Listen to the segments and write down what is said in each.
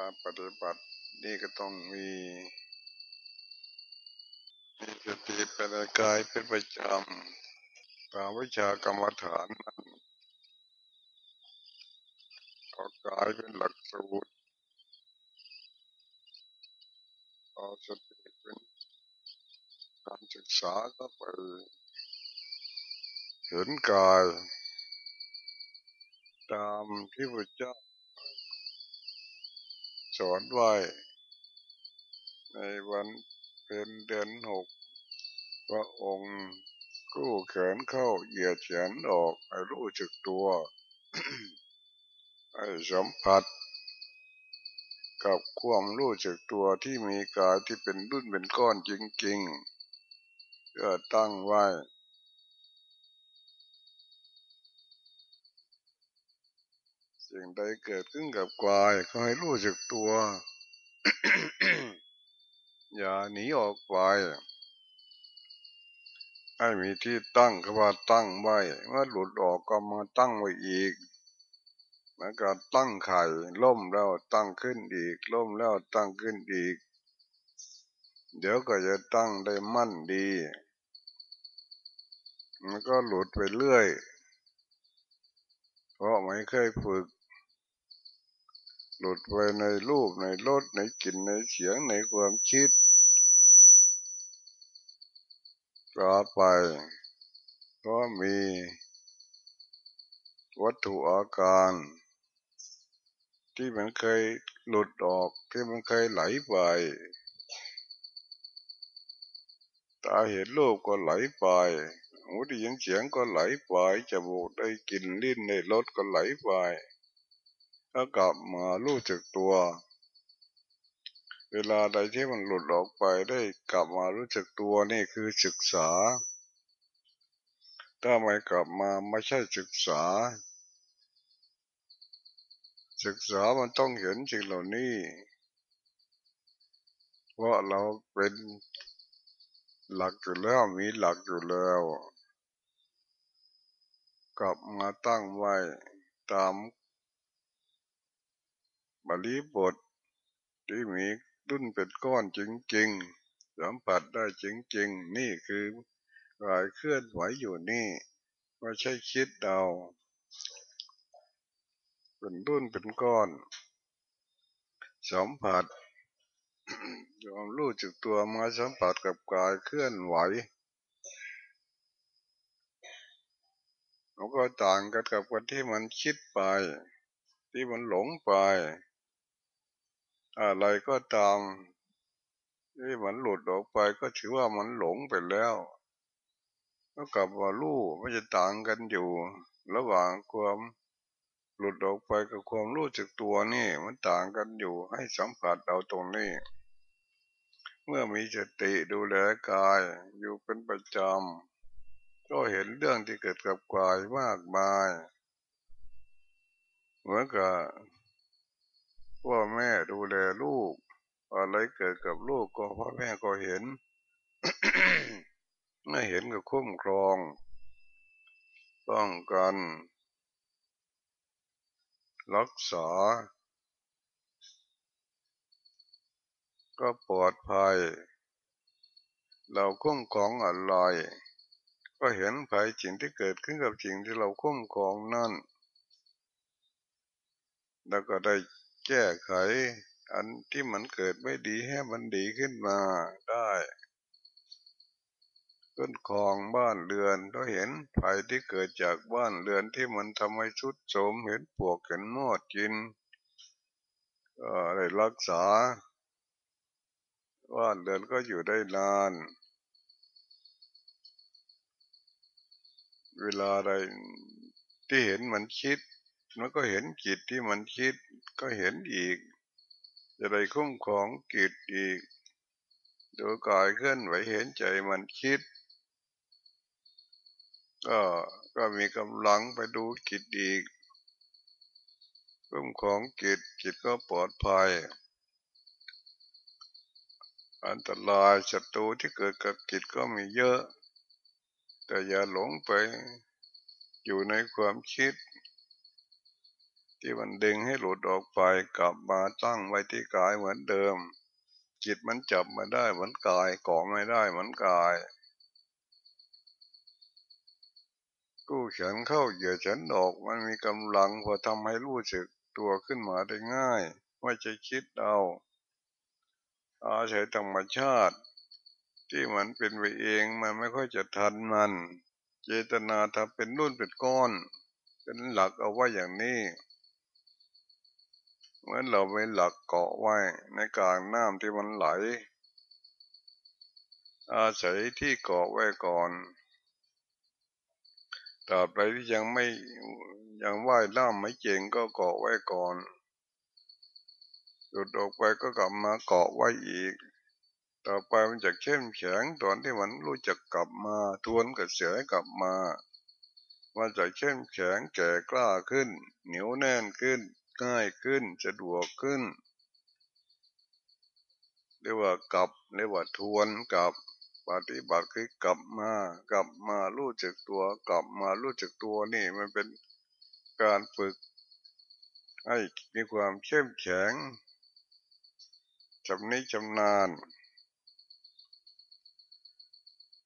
การปฏิบัตินี่ก็ต้องมีมีสติเป็นกายเป็นประจำตามวิชากรรมฐานนั้นเอากายเป็นหลักสูตรเอาสติเป็นการศึกษาก็ไปเห็นกาย ตามที่พระเจ้า สอนไว้ ในวันเป็นเดือนหกพระองค์กู้แขนเข้าเหยียดแขนออกให้รู้จักตัวให้สัมผัส กับความรู้จักตัวที่มีกายที่เป็นรุ่นเป็นก้อนจริงๆเพื่อตั้งไว้ สิ่งใดเกิดขึ้นกับกายก็ให้รู้จักตัว อย่าหนีออกไปให้มีที่ตั้งก็ว่าตั้งไว้ เมื่อหลุดออกก็มาตั้งไว้อีกเหมือนกับตั้งไข่ล่มแล้วตั้งขึ้นอีก ล่มแล้วตั้งขึ้นอีก เดี๋ยวก็จะตั้งได้มั่นดี มันก็หลุดไปเรื่อย เพราะไม่เคยฝึก หลุดไปในรูปในรสในกลิ่นในเสียงในความคิดกลาไป ก็มีวัตถุอาการ ที่มันเคยหลุดออกที่มันเคยไหลไปตาเห็นรูปก็ไหลไปหูได้ยินเสียงก็ไหลไปจมูกได้กลิ่นลิ้นได้รสก็ไหลไป ถ้ากลับมารู้จักตัว เวลาใดที่มันหลุดออกไปได้กลับมารู้จักตัวนี่คือศึกษา ถ้าไม่กลับมาไม่ใช่ศึกษา ศึกษามันต้องเห็นสิ่งเหล่านี้ว่าเราเป็นหลักอยู่แล้วมีหลักอยู่แล้วกลับมาตั้งไว้ตาม บาลีบทที่มีดุนเป็นก้อนจริงๆสัมผัสได้จริงๆ นี่คือกายเคลื่อนไหวอยู่นี่ไม่ใช่คิดเดาเป็นดุนเป็นก้อนสัมผัสยอมรู้จึกตัวมาสัมผัสกับกายเคลื่อนไหวมันก็ต่างกันกับคนที่มันคิดไป ที่มันหลงไป อะไรก็ตามที่มันหลุดออกไปก็ถือว่ามันหลงไปแล้ว ก็กลับว่ารู้ไม่จะต่างกันอยู่ ระหว่างความหลุดออกไปกับความรู้จักตัวนี่มันต่างกันอยู่ให้สัมผัสเอาตรงนี้ เมื่อมีสติดูแลกายอยู่เป็นประจำก็เห็นเรื่องที่เกิดกับกายมากมาย เหมือนกับ พ่อแม่ดูแลลูก อะไรเกิดกับลูกก็พ่อแม่ก็เห็นไม่เห็นก็คุ้มครองป้องกัน รักษา ก็ปลอดภัย เราคุ้มครองอะไรก็เห็นภัยสิ่งที่เกิดขึ้นกับสิ่งที่เราคุ้มครองนั่น แล้วก็ได้ แก้ไข อันที่มันเกิดไม่ดีให้มันดีขึ้นมาได้ขึ้นคลองบ้านเรือนก็เห็นภัยที่เกิดจากบ้านเรือนที่มันทำให้ชุดโสมเห็นปวกเห็นมอดกินก็ได้รักษาบ้านเรือนก็อยู่ได้นาน เวลาใดที่เห็นมันคิด มันก็เห็นจิตที่มันคิดก็เห็นอีก จะได้คุ้มของจิตอีกดูกายเคลื่อนไหวเห็นใจมันคิด ก็ก็มีกำลังไปดูจิตอีกเพิ่มของจิตจิตก็ปลอดภัย อันตรายศัตรูที่เกิดกับจิตก็มีเยอะ แต่อย่าหลงไปอยู่ในความคิด ที่มันดึงให้หลุดออกไปกลับมาตั้งไว้ที่กายเหมือนเดิม จิตมันจับมาได้เหมือนกายเกาะไม่ได้เหมือนกายกู้เขียนเข้าเหยื่อฉันออกมันมีกำลังพอทำให้รู้สึกตัวขึ้นมาได้ง่าย ไม่ใช่คิดเอา อาศัยธรรมชาติ ที่มันเป็นไปเองมันไม่ค่อยจะทันมัน เจตนาทำเป็นนุ่นเป็นก้อน เป็นหลักเอาไว้อย่างนี้ เหมือนเราไปหลักเกาะไว้ในกลางน้ำที่มันไหล อาศัยที่เกาะไว้ก่อนตราบใดที่ยังไม่ยังว่ายน้ำไม่เก่งก็เกาะไว้ก่อนหยุดออกไปก็กลับมาเกาะไว้อีก ต่อไปมันจะเข้มแข็งตอนที่มันรู้จักกลับมาทวนกระเสือกลับมา มันจะเข้มแข็งแก่กล้าขึ้น เหนียวแน่นขึ้น ง่ายขึ้นสะดวกขึ้น เรียกว่ากลับเรียกว่าทวนกลับปฏิบัติคือกลับมากลับมารู้จักตัว กลับมารู้จักตัวนี่มันเป็นการฝึกให้มีความเข้มแข็งจำนี้จำนาน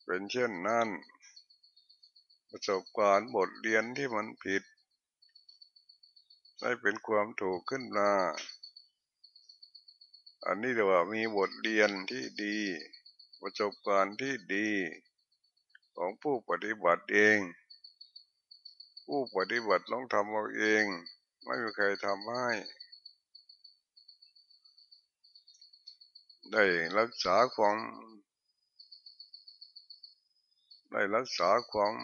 เป็นเช่นนั้น ประสบการณ์บทเรียนที่มันผิด ได้เป็นความถูกขึ้นมา อันนี้เรียกว่ามีบทเรียนที่ดี ประสบการณ์ที่ดีของผู้ปฏิบัติเอง ผู้ปฏิบัติต้องทำเอาเอง ไม่มีใครทำให้ได้รักษาความได้รักษาความ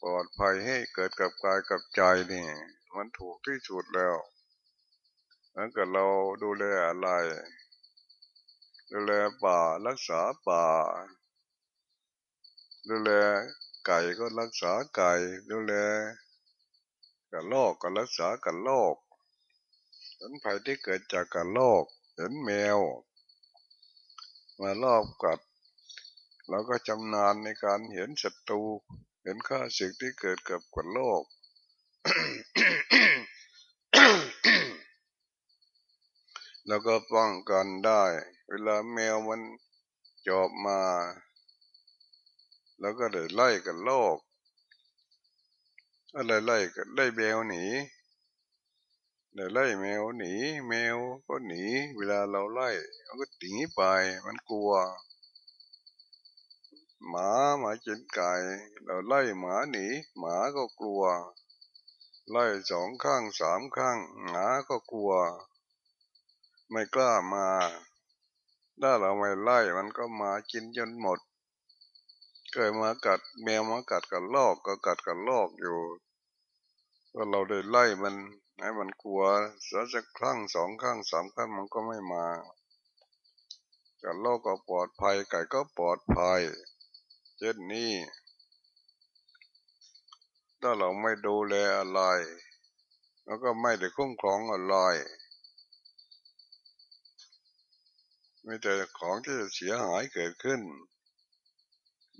ปลอดภัยให้เกิดกับกายกับใจนี่ มันถูกที่สุดแล้วแล้วก็เราดูแลอะไร ดูแลป่ารักษาป่า ดูแลไก่ก็รักษาไก่ ดูแลกับโลกก็รักษากับโลกเห็นภัยที่เกิดจากกับโลกเห็นแมว มาลอบกัดเราก็จำนานในการเห็นศัตรู เห็นข้าศึกที่เกิดกับกับโลก แล้วก็ป้องกันได้ เวลาแมวมันจอบมา แล้วก็ได้ไล่กันโลก อะไรไล่กันไล่แมวหนีได้ไล่แมวหนี แมวก็หนี เวลาเราไล่มันก็หนีไปมันกลัว หมาหมาจินไก่เราไล่หมาหนี หมาก็กลัว ไล่สองข้างสามข้างหมาก็กลัว ไม่กล้ามา ถ้าเราไม่ไล่มันก็มากินจนหมด เคยมากัดแมวมากัดกับลอกก็กัดกับลอกอยู่ก็เราได้ไล่มันให้มันกลัวสักครั้งสองครั้งสามครั้งมันก็ไม่มากับลอกก็ปลอดภัยไก่ก็ปลอดภัย เช่นนี้ ถ้าเราไม่ดูแลอะไรแล้วก็ไม่ได้คุ้มครองอะไรมีแต่ของที่จะเสียหายเกิดขึ้น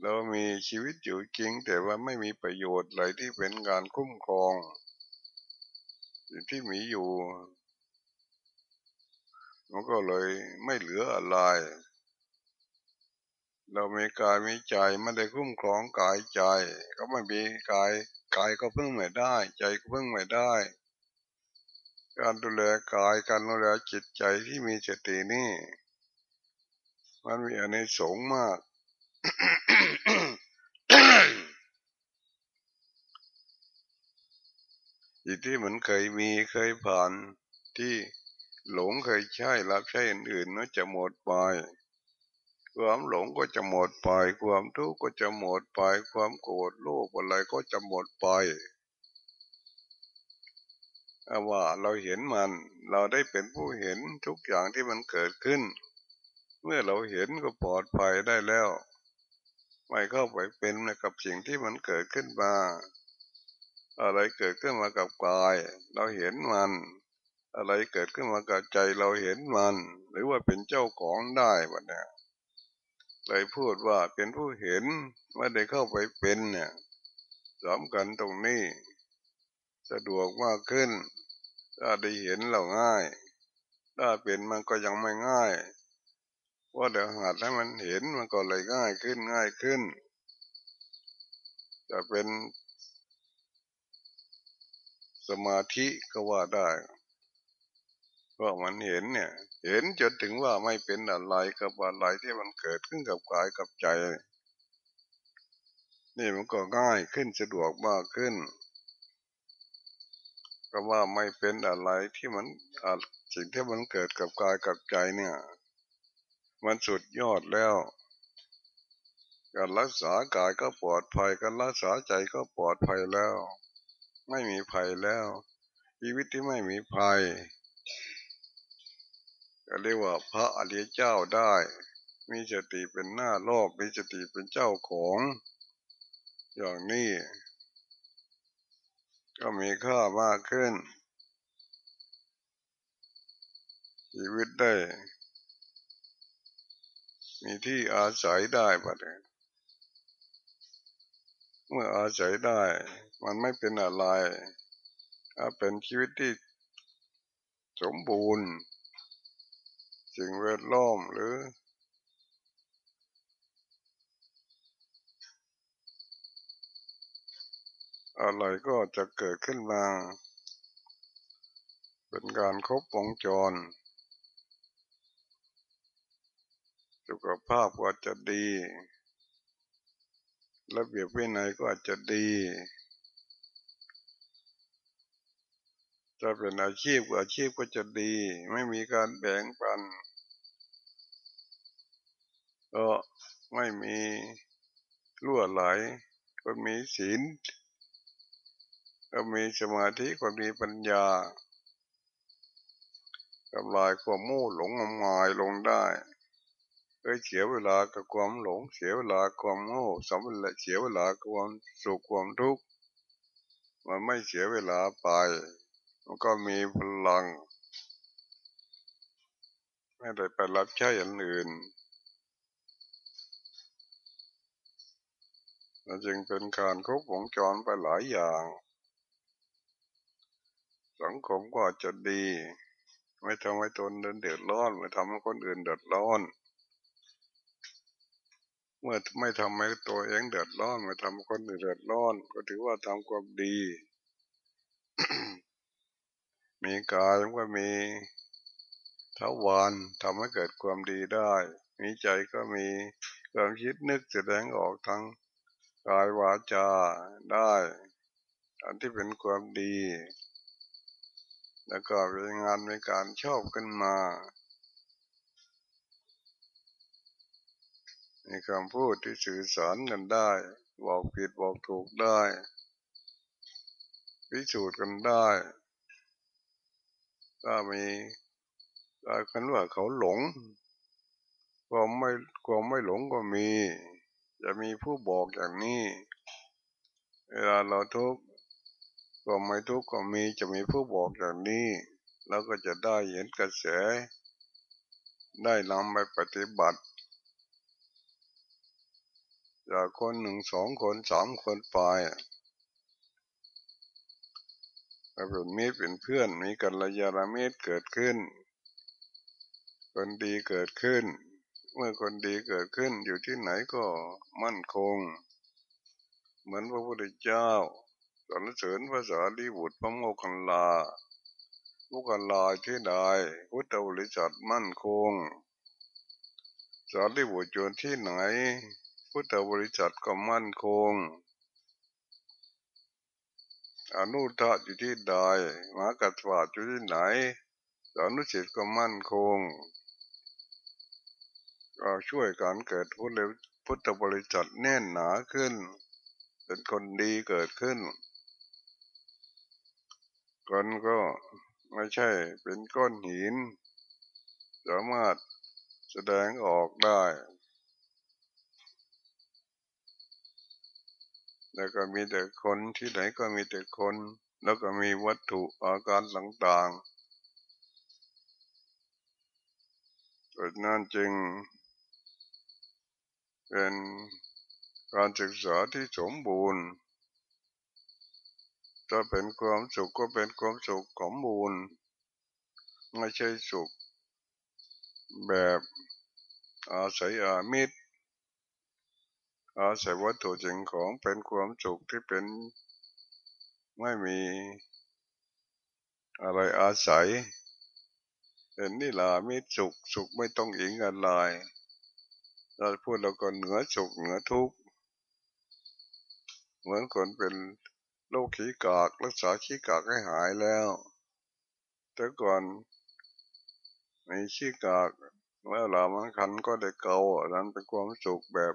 เรามีชีวิตอยู่จริง แต่ว่าไม่มีประโยชน์อะไรที่เป็นการคุ้มครองที่มีอยู่มันก็เลยไม่เหลืออะไร เรามีกายมีใจไม่ได้คุ้มครองกายใจ ก็ไม่มีกาย กายก็พึ่งไม่ได้ ใจก็พึ่งไม่ได้ การดูแลกายการดูแลจิตใจที่มีสตินี่ มันมีอันนี้สงมากอีที่มันเคยมีเคยผ่านที่หลงเคยใช้รับใช้อื่นๆนันจะหมดไป ความหลงก็จะหมดไป ความทุกข์ก็จะหมดไป ความโกรธโลภอะไรก็จะหมดไปว่าเราเห็นมัน เราได้เป็นผู้เห็นทุกอย่างที่มันเกิดขึ้น เมื่อเราเห็นก็ปลอดภัยได้แล้ว ไม่เข้าไปเป็นกับสิ่งที่มันเกิดขึ้นมา อะไรเกิดขึ้นมากับกาย เราเห็นมัน อะไรเกิดขึ้นมากับใจเราเห็นมัน หรือว่าเป็นเจ้าของได้บะเนี่ย เลยพูดว่าเป็นผู้เห็นไม่ได้เข้าไปเป็นเนี่ยสำคัญตรงนี้ สะดวกมากขึ้น ถ้าได้เห็นเราง่าย ถ้าเป็นมันก็ยังไม่ง่ายว่าเดี๋ยวหัดให้มันเห็นมันก็เลยง่ายขึ้นง่ายขึ้น จะเป็นสมาธิก็ว่าได้ เพรามันเห็นเนี่ย เห็นจนถึงว่าไม่เป็นอะไรกับอะไรที่มันเกิดขึ้นกับกายกับใจ นี่มันก็ง่ายขึ้นสะดวกมากขึ้นก็ว่าไม่เป็นอะไรที่มันสิ่งที่มันเกิดกับกายกับใจเนี่ย มันสุดยอดแล้ว การรักษากายก็ปลอดภัยการรักษาใจก็ปลอดภัยแล้ว ไม่มีภัยแล้วชีวิตที่ไม่มีภัย เรียกว่าพระอริยเจ้าได้ มีสติเป็นหน้าโลกมีสติเป็นเจ้าของ อย่างนี้ ก็มีค่ามากขึ้น ชีวิตได้ มีที่อาศัยได้บัดเมื่ออาศัยได้ มันไม่เป็นอะไรถ้าเป็นชีวิตที่สมบูรณ์ สิ่งแวดล้อมหรือ อะไรก็จะเกิดขึ้นมา เป็นการครบวงจร สุขภาพก็จะดี ระเบียบวินัยก็อาจจะดีจะเป็นอาชีพอาชีพก็จะดี ไม่มีการแบ่งปัน ก็ไม่มีรั่วไหล ก็มีศีล ก็มีสมาธิก็มีปัญญาทำลายความมู่หลงงมงายลงได้เคยเสียเวลากับความหลง เสียเวลาความโง่สมเร็จเสียเวลาความสุขความทุกข์มันไม่เสียเวลาไป มันก็มีพลัง ไม่ได้ไปรับใช้อย่างอื่น มันจึงเป็นการครบวงจรไปหลายอย่าง สังคมก็จะดี ไม่ทำให้ตนเดินเดือดร้อน ไม่ทำให้คนอื่นเดือดร้อน เมื่อไม่ทำให้ตัวเองเดือดร้อน ไม่ทำให้คนอื่นเดือดร้อน ก็ถือว่าทำความดี มีกายก็มีทวารทำให้เกิดความดีได้ มีใจก็มีความคิดนึกแสดงออกทั้ง กายวาจาได้อันที่เป็นความดี แล้วก็เป็นงานในการชอบขึ้นมา มีคำพูดที่สื่อสารกันได้ บอกผิดบอกถูกได้พิสูจน์กันได้ ถ้ามีถ้าคันว่าเขาหลงความไม่ความไม่หลงก็มี จะมีผู้บอกอย่างนี้ เวลาเราทุกข์ความไม่ทุกข์ก็มีจะมีผู้บอกอย่างนี้ แล้วก็จะได้เห็นกระแส ได้นำไปปฏิบัติ จากคนหนึ่งสองคนสามคนไปเป็นมิตรเป็นเพื่อนมีกัลยาณมิตรเกิดขึ้น คนดีเกิดขึ้น เมื่อคนดีเกิดขึ้นอยู่ที่ไหนก็มั่นคง เหมือนพระพุทธเจ้าสรรเสริญภาษาลีบุตรพระโมคคัลลาโมคคัลลาที่ใดพุทธบริษัทมั่นคงสารีบุตรจนที่ไหน พุทธบริษัทก็มั่นคง อนุทะอยู่ที่ใดมหากัตวาอยู่ที่ไหนสอนุสิตก็มั่นคง ก็ช่วยการเกิดพุทธพุทธบริจัทแน่นหนาขึ้น เป็นคนดีเกิดขึ้นคนก็ไม่ใช่เป็นก้อนหิน สามารถแสดงออกได้ แล้วก็มีแต่คนที่ไหนก็มีแต่คน แล้วก็มีวัตถุอาการต่างๆดังนั้นจึง เป็นการศึกษาที่สมบูรณ์จะเป็นความสุขก็เป็นความสุขของมูลไม่ใช่สุข แบบอาศัยอามิตร อาศัยวัตถุจริงของเป็นความสุขที่เป็นไม่มีอะไรอาศัย เป็นนิลามิตรสุขสุขไม่ต้องอิงอะไร เราพูดเราก็เหนือสุขเหนือทุกข์เหมือนคนเป็นโรคขี้กาก รักษาขี้กากให้หายแล้ว แต่ก่อนในขี้กากแล้วหลามันคันก็ได้เกานั้นเป็นความสุขแบบ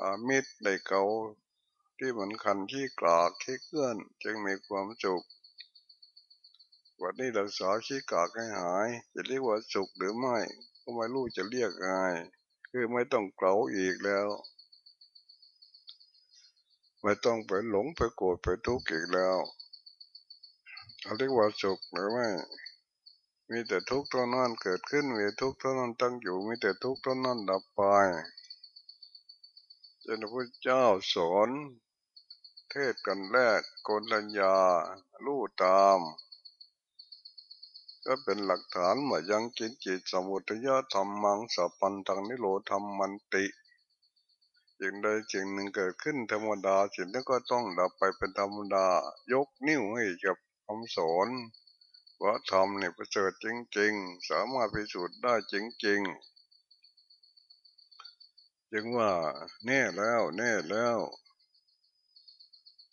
อามิตรได้เกาที่เหมือนคันขี้กากขี้เกื้อน จึงมีความสุขวันนี้รักษาขี้กากให้หาย จะเรียกว่าสุขหรือไม่ก็ไม่รู้จะเรียกไง คือไม่ต้องเกาอีกแล้ว ไม่ต้องไปหลงไปโกรธไปทุกข์อีกแล้วเรียกว่าสุขหรือไม่มีแต่ทุกข์เท่านั้นเกิดขึ้นมีทุกข์เท่านั้นตั้งอยู่มีแต่ทุกข์เท่านั้นดับไปจนพระเจ้าสอนเทศกันแรกกนัญญาลู่ตาม ก็เป็นหลักฐานว่ายังกินจิตสมุทยธรรมมังสัพพันธังนิโรธรรมมันติสิ่งใดสิ่งหนึ่งเกิดขึ้นธรรมดาสิ่งนั้นก็ต้องดับไปเป็นธรรมดา ยกนิ้วให้กับคำสอนว่าธรรมเนี่ยประเสริฐจริง ๆ สามารถพิสูจน์ได้จริงๆจึงว่าแน่แล้วแน่แล้ว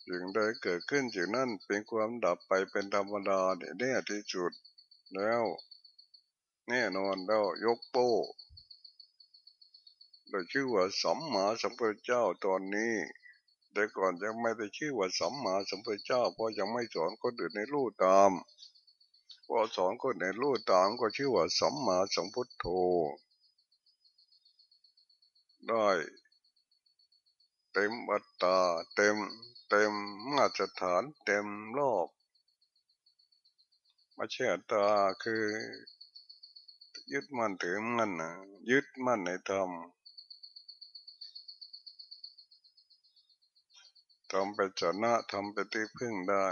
สิ่งใดเกิดขึ้นสิ่งนั้นเป็นความดับไปเป็นธรรมดาเนี่ยแน่ที่สุด แล้ว แน่นอนแล้วยกโป้เราชื่อว่าสัมมาสัมพุทธเจ้าตอนนี้ แต่ก่อนยังไม่ได้ชื่อว่าสัมมาสัมพุทธเจ้า เพราะยังไม่สอนคนอื่นในรู้ตามพอสอนคนในรู้ตามก็ชื่อว่าสัมมาสัมพุทโธได้เต็มอัตตาเต็มเต็มมาตรฐานเต็มรอบ มาเชื่อตาคือ ยึดมั่นถือมั่นนะยึดมั่นในธรรมทำไปชนะทำไปที่พึ่งได้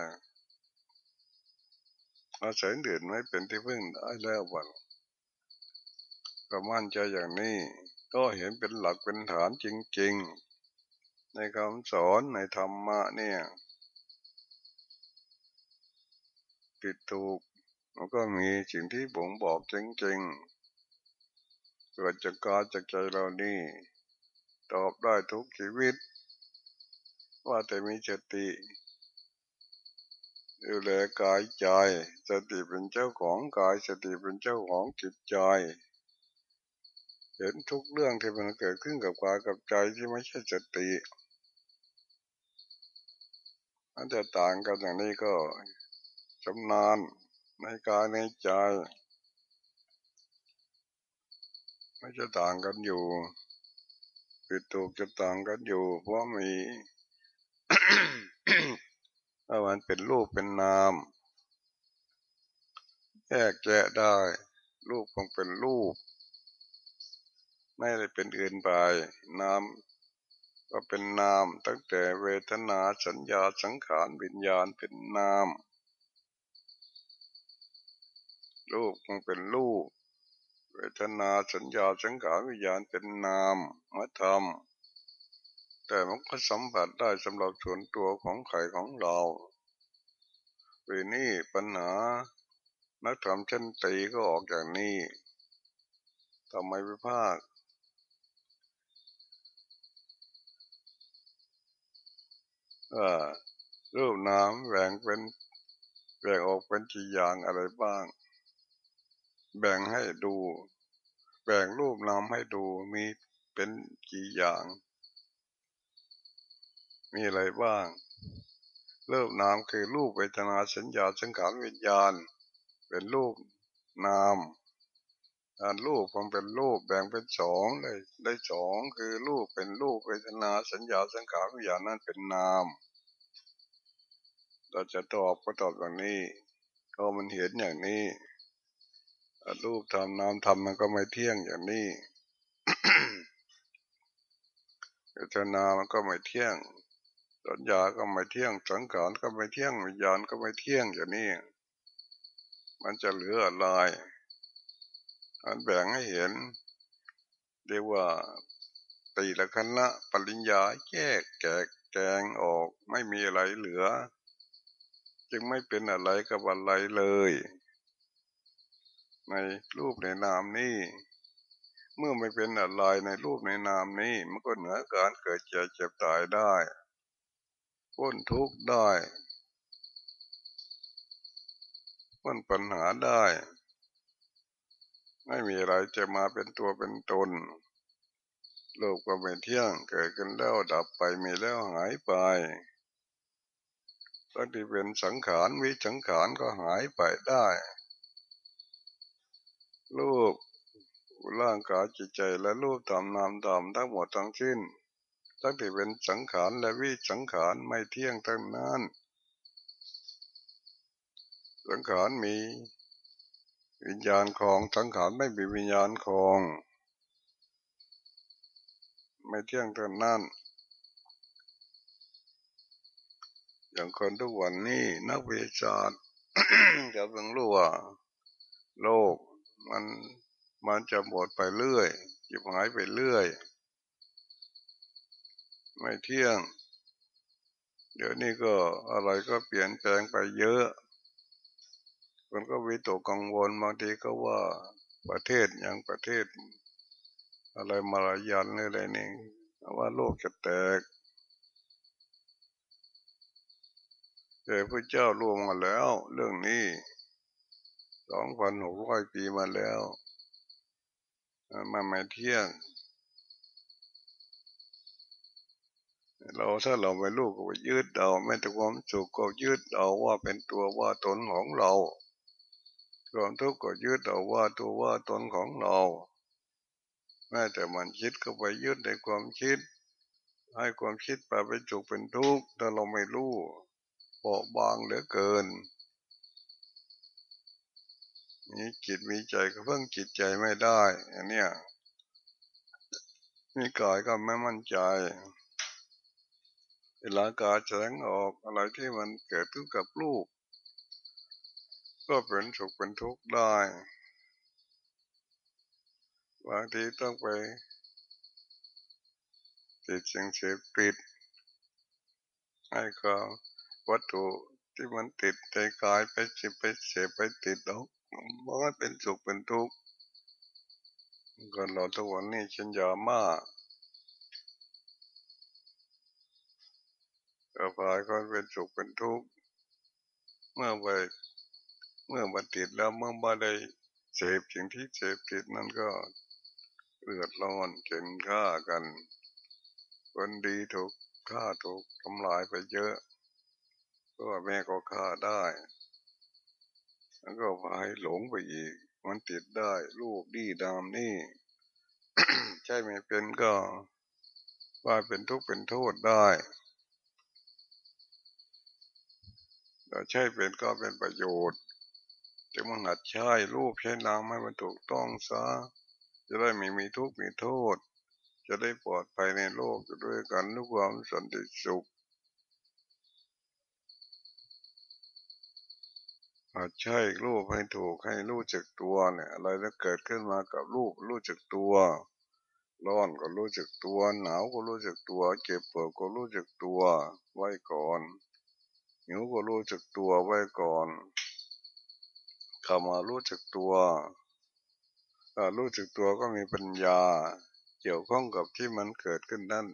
อาศัยเดือนไม่เป็นที่พึ่งได้แล้ววันก็มั่นใจอย่างนี้ ก็เห็นเป็นหลักเป็นฐานจริง ๆ ในคำสอนในธรรมะเนี่ยผิดถูก มันก็มีสิ่งที่ผมบอกจริงๆเกิดจากกายจากใจเรานี่ ตอบได้ทุกชีวิต ว่าแต่มีสติดูแลกายใจ สติเป็นเจ้าของกาย สติเป็นเจ้าของจิตใจ เห็นทุกเรื่องที่มันเกิดขึ้นกับกายกับใจที่ไม่ใช่สติมันจะต่างกันอย่างนี้ก็ชำนาญ ในกายในใจ ไม่จะต่างกันอยู่ผิดถูกจะต่างกันอยู่ เพราะมีถ้ามันเป็นรูปเป็นนาม แยกแยะได้ รูปคงเป็นรูป ไม่ได้เป็นอื่นไปนามก็เป็นนาม ตั้งแต่เวทนาสัญญาสังขารวิญญาณเป็นนาม รูปมันเป็นรูปเวทนาสัญญาสังขารวิญญาณเป็นนามมาทำแต่มันก็สัมผัสได้สำหรับส่วนตัวของใครของเราปีนี้ปัญหา นักธรรมเช่นตีก็ออกอย่างนี้ทำไมพิพากว่ารูปน้ำแบ่งเป็นแบ่งออกเป็นกี่อย่างอะไรบ้าง แบ่งให้ดู แบ่งรูปนามให้ดูมีเป็นกี่อย่าง มีอะไรบ้างรูปนามคือรูปเวทนาสัญญาสังขารวิญญาณ เป็นรูปนามการรูปผมเป็นรูปแบ่งเป็นสองเลยได้สองคือรูปเป็นรูปเวทนาสัญญาสังขารวิญญาณนั้นเป็นนามเราจะตอบก็ตอบอย่างนี้ก็มันเห็นอย่างนี้ รูปทำนามทำมันก็ไม่เที่ยงอย่างนี้เวทนามันก็ไม่เที่ยงสัญญาก็ไม่เที่ยง สังขารก็ไม่เที่ยง วิญญาณก็ไม่เที่ยงอย่างนี้ มันจะเหลืออะไรอันแบ่งให้เห็น เรียกว่าตีละคณะปริญญาแยกแกกแกงออกไม่มีอะไรเหลือ จึงไม่เป็นอะไรกับอะไรเลย ในรูปในนามนี้ เมื่อไม่เป็นอะไรในรูปในนามนี้ มันก็เหนือการเกิดเจ็บเจ็บตายได้พ้นทุกข์ได้พ้นปัญหาได้ ไม่มีอะไรจะมาเป็นตัวเป็นตนโลกก็ไม่เที่ยงเกิดขึ้นแล้วดับไปมีแล้วหายไปตั้งที่เป็นสังขารวิสังขารก็หายไปได้ รูปร่างกายจิตใจและรูปตามนามตามทั้งหมดทั้งสิ้นตั้งที่เป็นสังขารและวิสังขารไม่เที่ยงทั้งนั้น สังขารมี วิญญาณของสังขารไม่มีวิญญาณของ ไม่เที่ยงทั้งนั้น อย่างคนทุกวันนี้นักวิทยาศาสตร์จะเพิ่งรู้ว่าโลก มันมันจะหมดไปเรื่อยจิบหายไปเรื่อย ไม่เที่ยง เดี๋ยวนี้ก็อะไรก็เปลี่ยนแปลงไปเยอะคนก็วิตกกังวลบางทีก็ว่าประเทศอย่างประเทศ อะไรมาลายันอะไรนี่ว่าโลกจะแตกแต่พระเจ้าล่วงมาแล้ว เรื่องนี้ สองพันหกร้อยปีมาแล้วมันไม่เที่ยง เราถ้าเราไปลูกก็ไปยืดเอาไม่แต่ความสุขก็ยืดเอาว่าเป็นตัวว่าตนของเราความทุกข์ก็ยึดเอาว่าตัวว่าตนของเราแม้แต่มันคิดก็ไปยึดในความคิด ให้ความคิดไปเป็นจุกเป็นทุกข์ถ้าเราไม่รู้เบาบางเหลือเกิน มีจิตมีใจก็เพิ่งจิตใจไม่ได้อันเนี้ยมีกายก็ไม่มั่นใจเวลากายแสดงออกอะไรที่มันเกิดขึ้นกับลูก ก็เป็นสุขเป็นทุกข์ได้บางทีต้องไปติดสิ่งเสพติดให้ก็วัตถุที่มันติดใจกายไปจิบไปเสพไปติด แล้วมันเป็นสุขเป็นทุกข์ก่อนเราทุกวันนี้ฉันยามาเออพายก็เป็นสุขเป็นทุกข์เมื่อไปเมื่อมาติดแล้วเมื่อมาได้เสพสิ่งที่เสพติดนั่นก็เลือดร้อนเข็นฆ่ากัน คนดีถูกฆ่าถูกทำลายไปเยอะ ก็แม่ก็ฆ่าได้ แล้วก็พายหลงไปอีก มันติดได้ ลูกดีดามนี่ ใช่ไหมเป็นก็ว่าเป็นทุกข์เป็นโทษได้แต่ใช่เป็นก็เป็นประโยชน์จะมาหัดใช้รูปใช้นามให้มันถูกต้องซะจะได้ไม่มีทุกข์มีโทษ จะได้ปลอดภัยในโลกด้วยกันด้วยความสันติสุขหัด ใช้รูปให้ถูกให้รู้จักตัวเนี่ย อะไรจะเกิดขึ้นมากับรูปรู้จักตัวร้อนก็รู้จักตัว หนาวก็รู้จักตัว เจ็บปวดก็รู้จักตัว ไว้ก่อนหิวก็รู้จักตัวไว้ก่อนเข้ามารู้จักตัวถ้ารู้จักตัวก็มีปัญญา เกี่ยวข้องกับที่มันเกิดขึ้นนั่น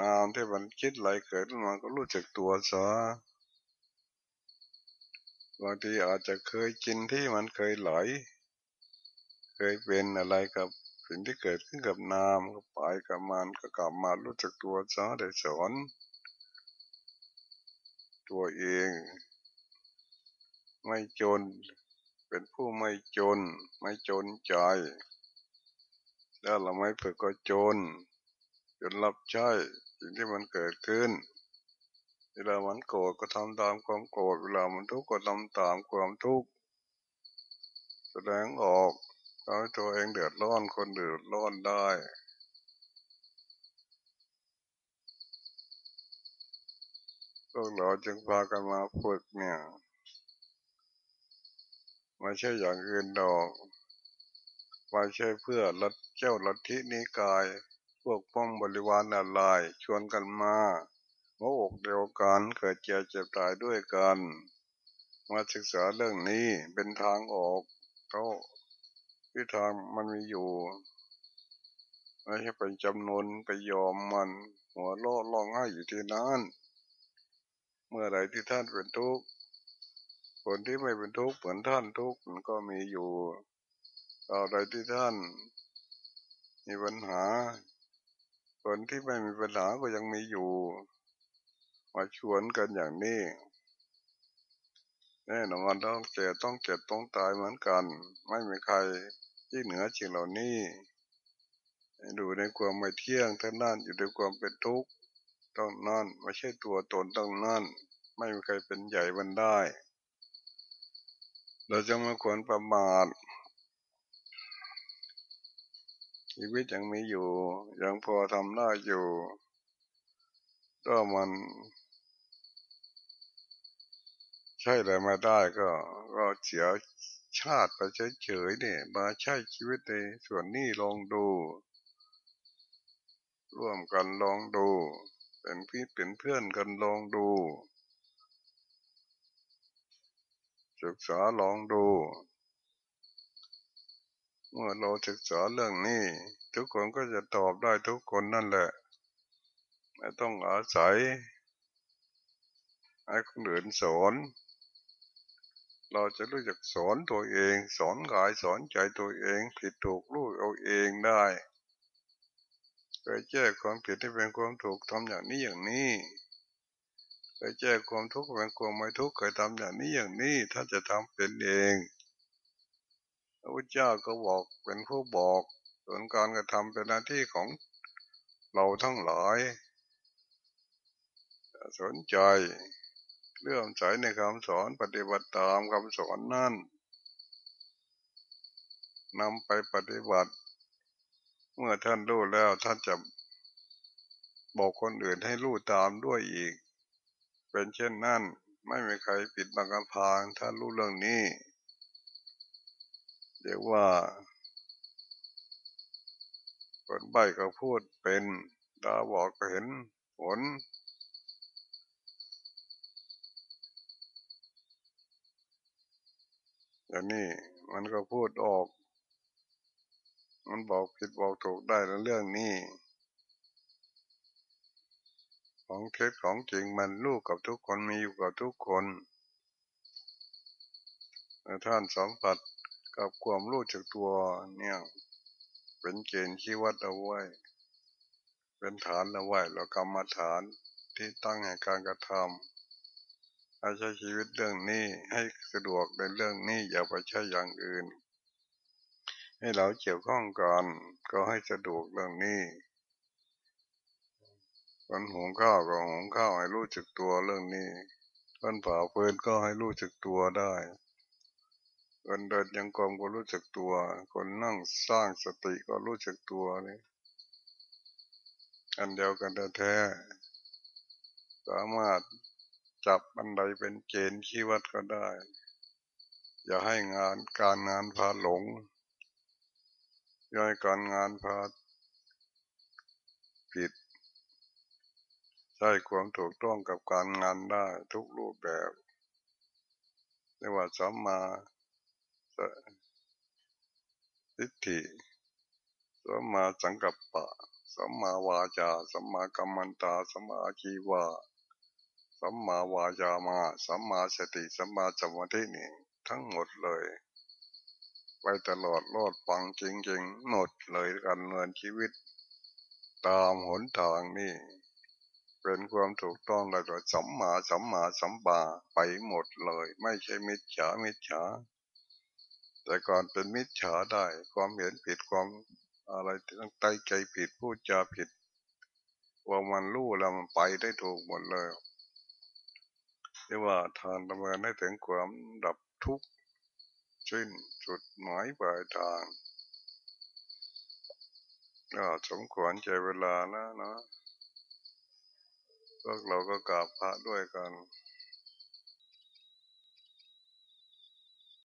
นามที่มันคิดไหลเกิดขึ้นมาก็รู้จักตัวซะ บางทีอาจจะเคยกินที่มันเคยไหล เคยเป็นอะไรกับสิ่งที่เกิดขึ้นกับนามก็ไปกับมันก็กลับมารู้จักตัวซะได้สอน ตัวเอง ไม่จน เป็นผู้ไม่จน ไม่จนใจแล้วเราไม่ฝึกก็จน จนรับใช้สิ่งที่มันเกิดขึ้น เวลามันโกรธก็ทำตามความโกรธเวลามันทุกข์ก็ทำตามความทุกข์แสดงออกทำให้ตัวเองเดือดร้อนคนเดือดร้อนได้พวกเราจึงพากันมาฝึกเนี่ยไม่ใช่อย่างอื่นดอกไม่ใช่เพื่อลัดเจ้าลัทธินิกาย พวกพ้องบริวารอะไรชวนกันมา หัวอกเดียวกันเกิดเจ็บเจ็บตายด้วยกัน มาศึกษาเรื่องนี้เป็นทางออกเขาที่ทางมันมีอยู่ไม่ใช่เป็นจำนวนไปยอมมัน หัวโล่ร้องไห้อยู่ที่นั้นเมื่อไรที่ท่านเป็นทุกข์คนที่ไม่เป็นทุกข์เหมือนท่านทุกข์มันก็มีอยู่อะไรที่ท่าน มีปัญหา คนที่ไม่มีปัญหาก็ยังมีอยู่ มาชวนกันอย่างนี้ แน่นอนต้องเจ็บต้องเจ็บต้องตายเหมือนกัน ไม่มีใครที่เหนือสิ่งเหล่านี้ดูในความไม่เที่ยงท่านั่นอยู่ในความเป็นทุกข์ต้องนั่นไม่ใช่ตัวตนต้องนั่น ไม่มีใครเป็นใหญ่บันได้ เราจะมาควรประมาทชีวิตยังมีอยู่ ยังพอทำได้อยู่ ก็มัน ใช่เลยมาได้ก็ก็เสียชาติไปเฉยๆเนี่ย มาใช้ชีวิตในส่วนนี้ลองดู ร่วมกันลองดู เป็นพี่เป็นเพื่อนกันลองดู ศึกษาลองดู เมื่อเราศึกษาเรื่องนี้ ทุกคนก็จะตอบได้ทุกคนนั่นแหละ ไม่ต้องอาศัยให้คนอื่นสอน เราจะรู้จักสอนตัวเอง สอนกายสอนใจตัวเอง ผิดถูกรู้เอาเองได้เคยแก้ความผิดให้เป็นความถูกทำอย่างนี้อย่างนี้เคยแก้ความทุกข์เป็นความไม่ทุกข์เคยทำอย่างนี้อย่างนี้ ถ้าจะทำเป็นเองพระพุทธเจ้าก็บอกเป็นผู้บอกส่วนการกระทำเป็นหน้าที่ของเราทั้งหลายสนใจ เรื่องใจในคำสอนปฏิบัติตามคำสอนนั่นนำไปปฏิบัติ เมื่อท่านรู้แล้วท่านจะบอกคนอื่นให้รู้ตามด้วยอีก เป็นเช่นนั้นไม่มีใครปิดบังกำพางท่านรู้เรื่องนี้ เรียกว่า คนใบก็พูดเป็นตาบอกก็เห็นผล อย่างนี้มันก็พูดออก มันบอกผิดบอกถูกได้แล้วเรื่องนี้ ของเท็จของจริงมันลูกกับทุกคนมีอยู่กับทุกคนท่านสัมผัสกับความรู้จักตัวเนี่ย เป็นเกณฑ์ชี้วัดเอาไว้ เป็นฐานเอาไว้เรากรรมฐานที่ตั้งแห่งการกระทำ ให้ใช้ชีวิตเรื่องนี้ให้สะดวกในเรื่องนี้อย่าไปใช้อย่างอื่น ให้เราเกี่ยวข้องกันก็ให้สะดวกเรื่องนี้คนหุงข้าวก็หุงข้าวให้รู้จักตัวเรื่องนี้คนเผาเพืนก็ให้รู้จักตัวได้คนเดินยังกรมก็รู้จักตัว คนนั่งสร้างสติก็รู้จักตัวนี่อันเดียวกันแท้สามารถ จับอันใดเป็นเกณฑ์ชี้วัดก็ได้ อย่าให้งานการงานพาหลงอย่าให้การงานพาผิดใช้ความถูกต้องกับการงานได้ทุกรูปแบบเรียกว่าสัมมาทิฏฐิสัมมาสังกัปปะสัมมาวาจาสัมมากัมมันตาสัมมาชีวา สัมมาวายามาสัมมาสติสัมมาสมาธินี่ทั้งหมดเลยไปตลอดรอดฟังจริงๆหมดเลยการเงินชีวิต ตามหนทางนี่เป็นความถูกต้องแล้วก็สัมมาสัมมาสัมปาไปหมดเลย ไม่ใช่มิจฉามิจฉา แต่ก่อนเป็นมิจฉาได้ความเห็นผิดความอะไรตั้งใจใจผิดพูดจาผิดว่ามันรู้แล้วมันไปได้ถูกหมดเลย รียกว่าทานดำเนินให้ถึงความดับทุกข์สิ้นจุดหมายปลายทางก็สมควรใจเวลานะเนาะพวกเราก็กราบพระด้วยกัน